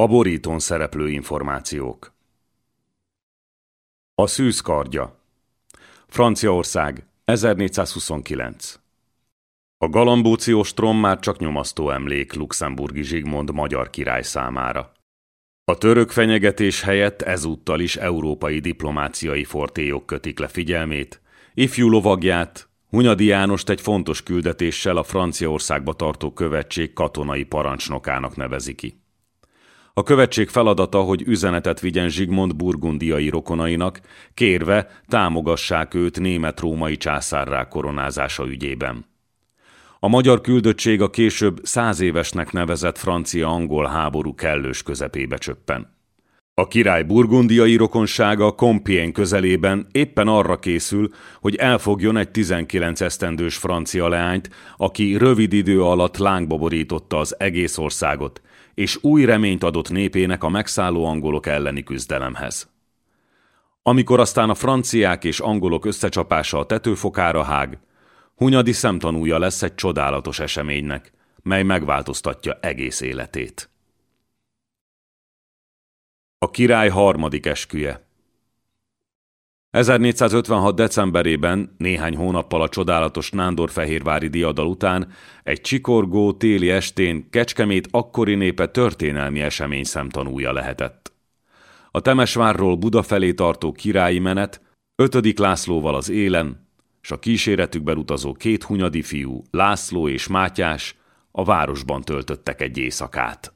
A borítón szereplő információk. A szűzkardja. Franciaország, 1429. A galambóciós trom már csak nyomasztó emlék luxemburgi Zsigmond magyar király számára. A török fenyegetés helyett ezúttal is európai diplomáciai fortélyok kötik le figyelmét, ifjú lovagját, Hunyadi Jánost egy fontos küldetéssel a Franciaországba tartó követség katonai parancsnokának nevezi ki. A követség feladata, hogy üzenetet vigyen Zsigmond burgundiai rokonainak, kérve támogassák őt német-római császárrá koronázása ügyében. A magyar küldöttség a később száz évesnek nevezett francia-angol háború kellős közepébe csöppen. A király burgundiai rokonsága Compiègne közelében éppen arra készül, hogy elfogjon egy 19 esztendős francia leányt, aki rövid idő alatt lángba borította az egész országot, és új reményt adott népének a megszálló angolok elleni küzdelemhez. Amikor aztán a franciák és angolok összecsapása a tetőfokára hág, Hunyadi szemtanúja lesz egy csodálatos eseménynek, mely megváltoztatja egész életét. A király harmadik esküje 1456. decemberében, néhány hónappal a csodálatos Nándorfehérvári diadal után, egy csikorgó téli estén Kecskemét akkori népe történelmi esemény szemtanúja lehetett. A Temesvárról Buda felé tartó királyi menet, ötödik Lászlóval az élen, s a kíséretükben utazó két hunyadi fiú, László és Mátyás, a városban töltöttek egy éjszakát.